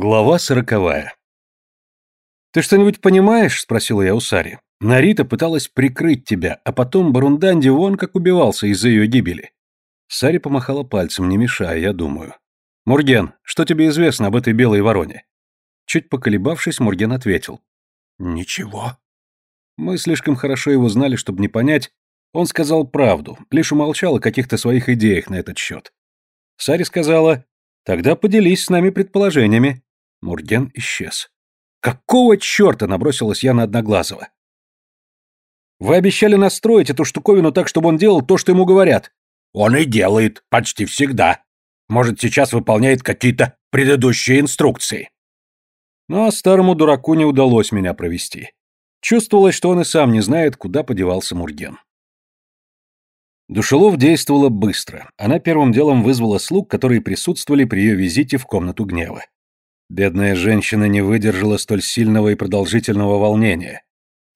Глава сороковая. «Ты что-нибудь понимаешь?» — спросила я у Сари. «Нарита пыталась прикрыть тебя, а потом Барунданди вон как убивался из-за ее гибели». Сари помахала пальцем, не мешая, я думаю. «Мурген, что тебе известно об этой белой вороне?» Чуть поколебавшись, Мурген ответил. «Ничего». Мы слишком хорошо его знали, чтобы не понять. Он сказал правду, лишь умолчал о каких-то своих идеях на этот счет. Сари сказала, Тогда поделись с нами предположениями. Мурген исчез. Какого черта набросилась я на Одноглазого? Вы обещали настроить эту штуковину так, чтобы он делал то, что ему говорят. Он и делает, почти всегда. Может, сейчас выполняет какие-то предыдущие инструкции. Но старому дураку не удалось меня провести. Чувствовалось, что он и сам не знает, куда подевался Мурген. Душелов действовала быстро. Она первым делом вызвала слуг, которые присутствовали при ее визите в комнату гнева. Бедная женщина не выдержала столь сильного и продолжительного волнения.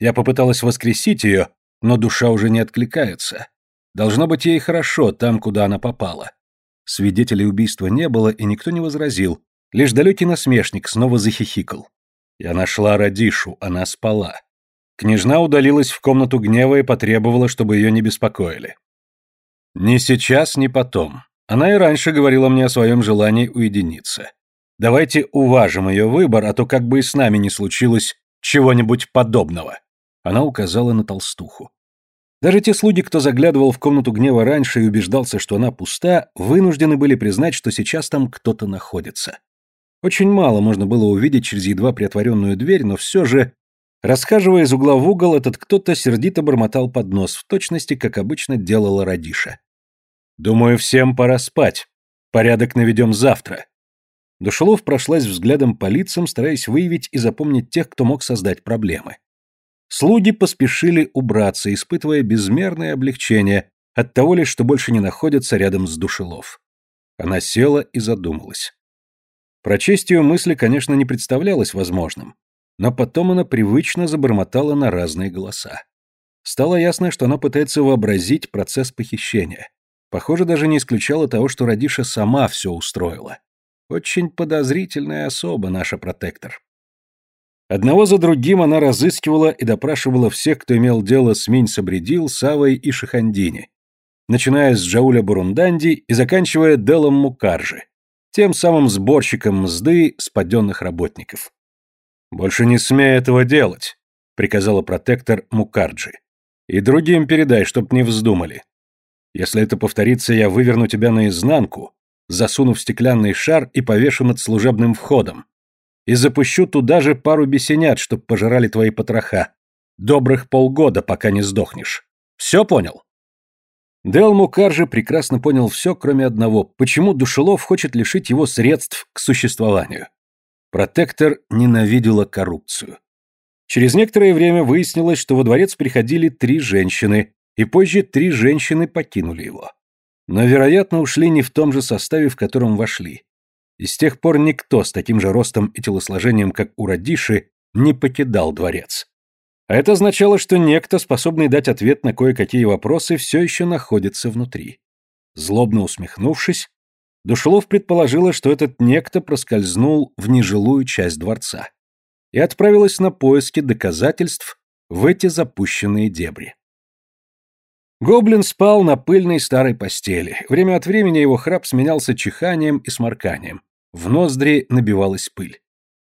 Я попыталась воскресить ее, но душа уже не откликается. Должно быть ей хорошо там, куда она попала. Свидетелей убийства не было, и никто не возразил. Лишь далекий насмешник снова захихикал. Я нашла Радишу, она спала. Княжна удалилась в комнату гнева и потребовала, чтобы ее не беспокоили. Ни сейчас, ни потом. Она и раньше говорила мне о своем желании уединиться. Давайте уважим ее выбор, а то как бы и с нами не случилось чего-нибудь подобного. Она указала на толстуху. Даже те слуги, кто заглядывал в комнату гнева раньше и убеждался, что она пуста, вынуждены были признать, что сейчас там кто-то находится. Очень мало можно было увидеть через едва приотворенную дверь, но все же, расхаживая из угла в угол, этот кто-то сердито бормотал под нос, в точности, как обычно делала Радиша. Думаю, всем пора спать. Порядок наведем завтра. Душелов прошлась взглядом по лицам, стараясь выявить и запомнить тех, кто мог создать проблемы. Слуги поспешили убраться, испытывая безмерное облегчение от того лишь, что больше не находятся рядом с Душелов. Она села и задумалась. Прочесть ее мысли, конечно, не представлялось возможным, но потом она привычно забормотала на разные голоса. Стало ясно, что она пытается вообразить процесс похищения. Похоже, даже не исключало того, что Радиша сама все устроила. Очень подозрительная особа наша протектор. Одного за другим она разыскивала и допрашивала всех, кто имел дело с Минь Сабредил, Савой и Шахандини, начиная с Джауля Бурунданди и заканчивая Делом Мукаржи, тем самым сборщиком мзды спаденных работников. «Больше не смей этого делать», — приказала протектор Мукарджи. «И другим передай, чтоб не вздумали. Если это повторится, я выверну тебя наизнанку, засуну в стеклянный шар и повешу над служебным входом. И запущу туда же пару бесенят, чтоб пожирали твои потроха. Добрых полгода, пока не сдохнешь. Все понял?» Дел Мукаржи прекрасно понял все, кроме одного, почему Душелов хочет лишить его средств к существованию. Протектор ненавидела коррупцию. Через некоторое время выяснилось, что во дворец приходили три женщины, и позже три женщины покинули его. Но, вероятно, ушли не в том же составе, в котором вошли. И с тех пор никто с таким же ростом и телосложением, как у Радиши, не покидал дворец. А это означало, что некто, способный дать ответ на кое-какие вопросы, все еще находится внутри. Злобно усмехнувшись, Душелов предположила, что этот некто проскользнул в нежилую часть дворца и отправилась на поиски доказательств в эти запущенные дебри. Гоблин спал на пыльной старой постели. Время от времени его храп сменялся чиханием и сморканием. В ноздри набивалась пыль.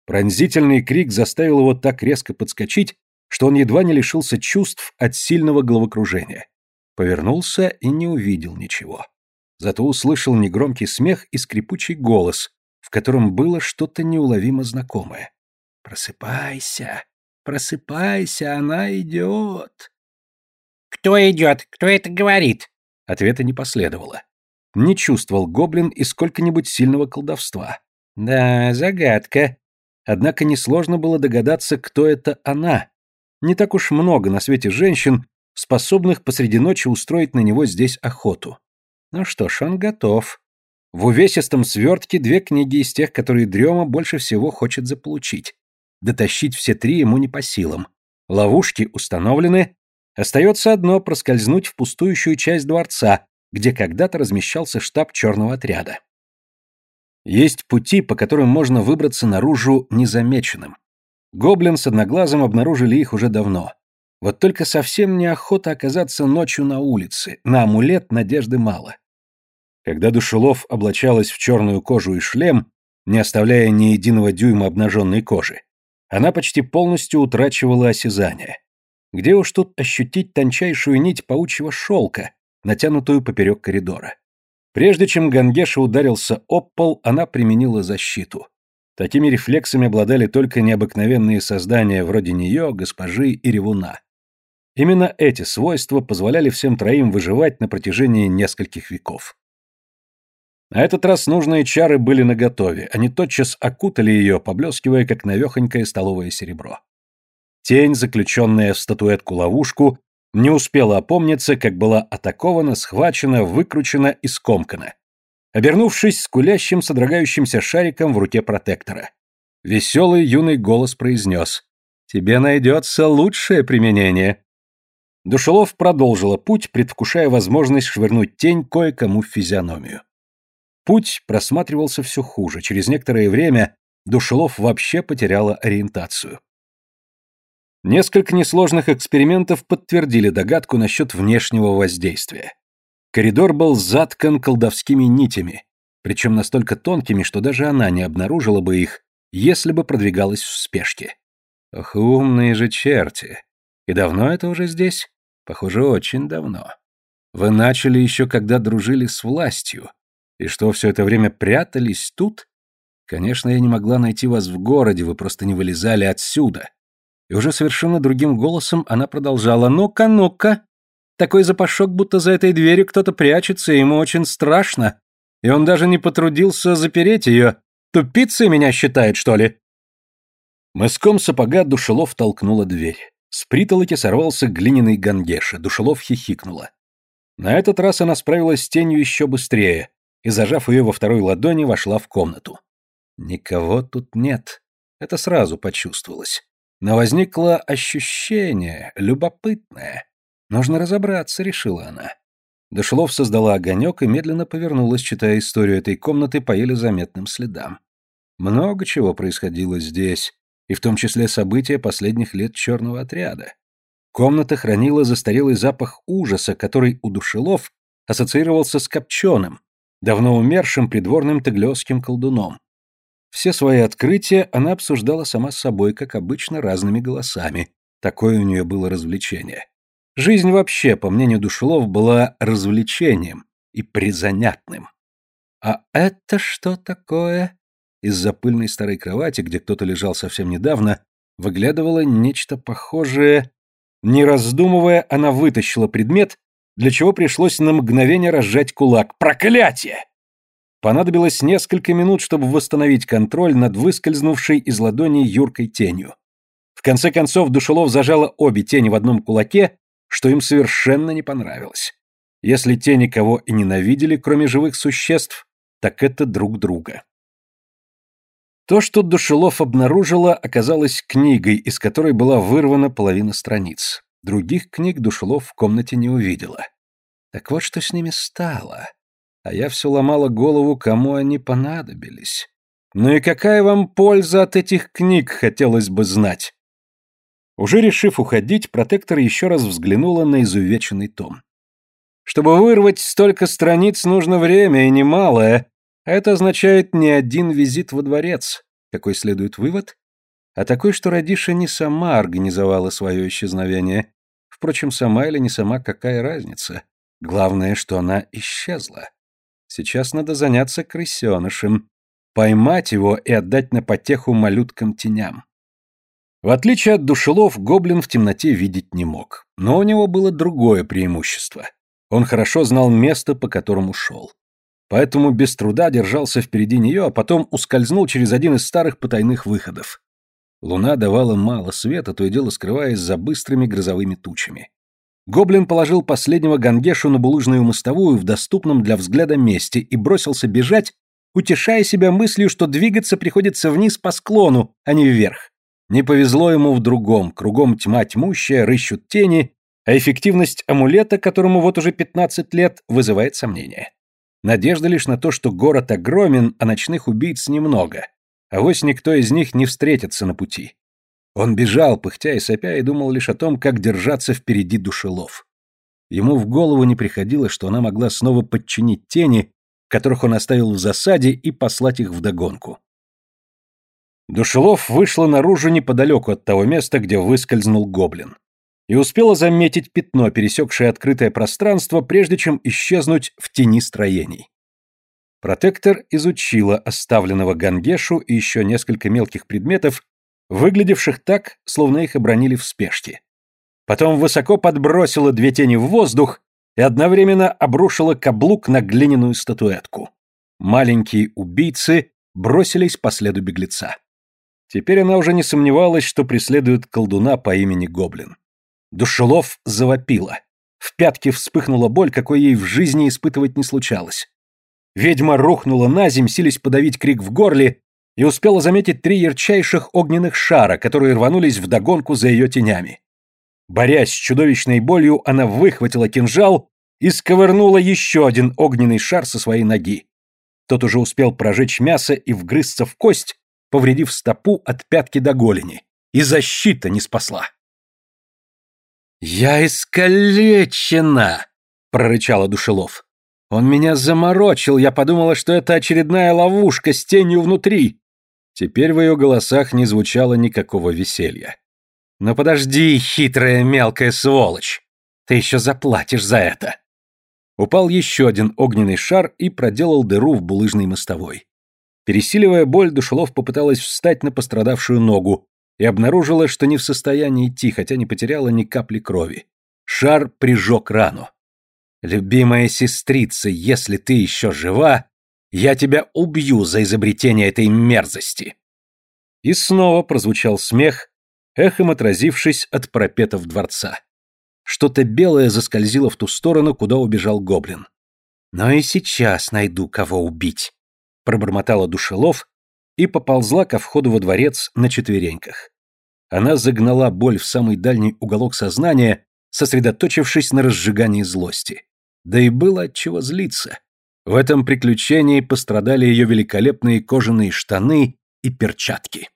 Пронзительный крик заставил его так резко подскочить, что он едва не лишился чувств от сильного головокружения. Повернулся и не увидел ничего. Зато услышал негромкий смех и скрипучий голос, в котором было что-то неуловимо знакомое. «Просыпайся, просыпайся, она идет!» «Кто идет? Кто это говорит?» Ответа не последовало. Не чувствовал гоблин и сколько-нибудь сильного колдовства. Да, загадка. Однако несложно было догадаться, кто это она. Не так уж много на свете женщин, способных посреди ночи устроить на него здесь охоту. Ну что ж, он готов. В увесистом свертке две книги из тех, которые Дрема больше всего хочет заполучить. Дотащить все три ему не по силам. Ловушки установлены, Остается одно — проскользнуть в пустующую часть дворца, где когда-то размещался штаб черного отряда. Есть пути, по которым можно выбраться наружу незамеченным. Гоблин с одноглазым обнаружили их уже давно. Вот только совсем неохота оказаться ночью на улице, на амулет надежды мало. Когда Душелов облачалась в черную кожу и шлем, не оставляя ни единого дюйма обнаженной кожи, она почти полностью утрачивала осязание. Где уж тут ощутить тончайшую нить паучьего шелка, натянутую поперек коридора? Прежде чем Гангеша ударился об пол, она применила защиту. Такими рефлексами обладали только необыкновенные создания вроде нее, госпожи и ревуна. Именно эти свойства позволяли всем троим выживать на протяжении нескольких веков. На этот раз нужные чары были наготове, они тотчас окутали ее, поблескивая, как навехонькое столовое серебро. Тень, заключенная в статуэтку-ловушку, не успела опомниться, как была атакована, схвачена, выкручена и скомкана. Обернувшись скулящим, содрогающимся шариком в руке протектора. Веселый юный голос произнес «Тебе найдется лучшее применение». Душелов продолжила путь, предвкушая возможность швырнуть тень кое-кому в физиономию. Путь просматривался все хуже. Через некоторое время Душелов вообще потеряла ориентацию. Несколько несложных экспериментов подтвердили догадку насчет внешнего воздействия. Коридор был заткан колдовскими нитями, причем настолько тонкими, что даже она не обнаружила бы их, если бы продвигалась в спешке. Ох, умные же черти. И давно это уже здесь? Похоже, очень давно. Вы начали еще, когда дружили с властью, и что, все это время прятались тут? Конечно, я не могла найти вас в городе, вы просто не вылезали отсюда. И уже совершенно другим голосом она продолжала. «Ну-ка, ну-ка! Такой запашок, будто за этой дверью кто-то прячется, и ему очень страшно. И он даже не потрудился запереть ее. Тупицей меня считает, что ли?» Мыском сапога Душелов толкнула дверь. С притолоки сорвался глиняный гангеша. Душелов хихикнула. На этот раз она справилась с тенью еще быстрее и, зажав ее во второй ладони, вошла в комнату. Никого тут нет. Это сразу почувствовалось. Но возникло ощущение, любопытное. Нужно разобраться, решила она. Дошлов создала огонек и медленно повернулась, читая историю этой комнаты по еле заметным следам. Много чего происходило здесь, и в том числе события последних лет черного отряда. Комната хранила застарелый запах ужаса, который у Душелов ассоциировался с копченым, давно умершим придворным таглёским колдуном. Все свои открытия она обсуждала сама с собой, как обычно, разными голосами. Такое у нее было развлечение. Жизнь вообще, по мнению Душелов, была развлечением и призанятным. А это что такое? Из-за пыльной старой кровати, где кто-то лежал совсем недавно, выглядывало нечто похожее. Не раздумывая, она вытащила предмет для чего пришлось на мгновение разжать кулак. Проклятие! Понадобилось несколько минут, чтобы восстановить контроль над выскользнувшей из ладони юркой тенью. В конце концов, Душелов зажала обе тени в одном кулаке, что им совершенно не понравилось. Если те никого и ненавидели, кроме живых существ, так это друг друга. То, что Душелов обнаружила, оказалось книгой, из которой была вырвана половина страниц. Других книг Душелов в комнате не увидела. Так вот, что с ними стало. А я все ломала голову, кому они понадобились. Ну и какая вам польза от этих книг, хотелось бы знать. Уже решив уходить, протектор еще раз взглянула на изувеченный том. Чтобы вырвать столько страниц, нужно время, и немалое. Это означает не один визит во дворец. Какой следует вывод? А такой, что Радиша не сама организовала свое исчезновение. Впрочем, сама или не сама, какая разница? Главное, что она исчезла. Сейчас надо заняться крысенышем, поймать его и отдать на потеху малюткам-теням. В отличие от душелов, гоблин в темноте видеть не мог. Но у него было другое преимущество. Он хорошо знал место, по которому шел. Поэтому без труда держался впереди нее, а потом ускользнул через один из старых потайных выходов. Луна давала мало света, то и дело скрываясь за быстрыми грозовыми тучами. Гоблин положил последнего гангешу на булыжную мостовую в доступном для взгляда месте и бросился бежать, утешая себя мыслью, что двигаться приходится вниз по склону, а не вверх. Не повезло ему в другом, кругом тьма тьмущая, рыщут тени, а эффективность амулета, которому вот уже 15 лет, вызывает сомнения. Надежда лишь на то, что город огромен, а ночных убийц немного. А вось никто из них не встретится на пути. Он бежал, пыхтя и сопя, и думал лишь о том, как держаться впереди душелов. Ему в голову не приходило, что она могла снова подчинить тени, которых он оставил в засаде, и послать их вдогонку. Душелов вышла наружу неподалеку от того места, где выскользнул гоблин. И успела заметить пятно, пересекшее открытое пространство, прежде чем исчезнуть в тени строений. Протектор изучила оставленного Гангешу и еще несколько мелких предметов, выглядевших так, словно их обронили в спешке. Потом высоко подбросила две тени в воздух и одновременно обрушила каблук на глиняную статуэтку. Маленькие убийцы бросились по следу беглеца. Теперь она уже не сомневалась, что преследует колдуна по имени Гоблин. Душелов завопила. В пятке вспыхнула боль, какой ей в жизни испытывать не случалось. Ведьма рухнула на земь, сились подавить крик в горле, и успела заметить три ярчайших огненных шара, которые рванулись вдогонку за ее тенями. Борясь с чудовищной болью, она выхватила кинжал и сковырнула еще один огненный шар со своей ноги. Тот уже успел прожечь мясо и вгрызться в кость, повредив стопу от пятки до голени. И защита не спасла. «Я искалечена!» — прорычала Душелов. «Он меня заморочил, я подумала, что это очередная ловушка с тенью внутри». Теперь в ее голосах не звучало никакого веселья. «Но подожди, хитрая мелкая сволочь! Ты еще заплатишь за это!» Упал еще один огненный шар и проделал дыру в булыжной мостовой. Пересиливая боль, Душелов попыталась встать на пострадавшую ногу и обнаружила, что не в состоянии идти, хотя не потеряла ни капли крови. Шар прижег рану. «Любимая сестрица, если ты еще жива, я тебя убью за изобретение этой мерзости!» И снова прозвучал смех, эхом отразившись от пропетов дворца. Что-то белое заскользило в ту сторону, куда убежал гоблин. «Но и сейчас найду, кого убить», пробормотала душелов и поползла ко входу во дворец на четвереньках. Она загнала боль в самый дальний уголок сознания, сосредоточившись на разжигании злости. Да и было от чего злиться. В этом приключении пострадали ее великолепные кожаные штаны и перчатки.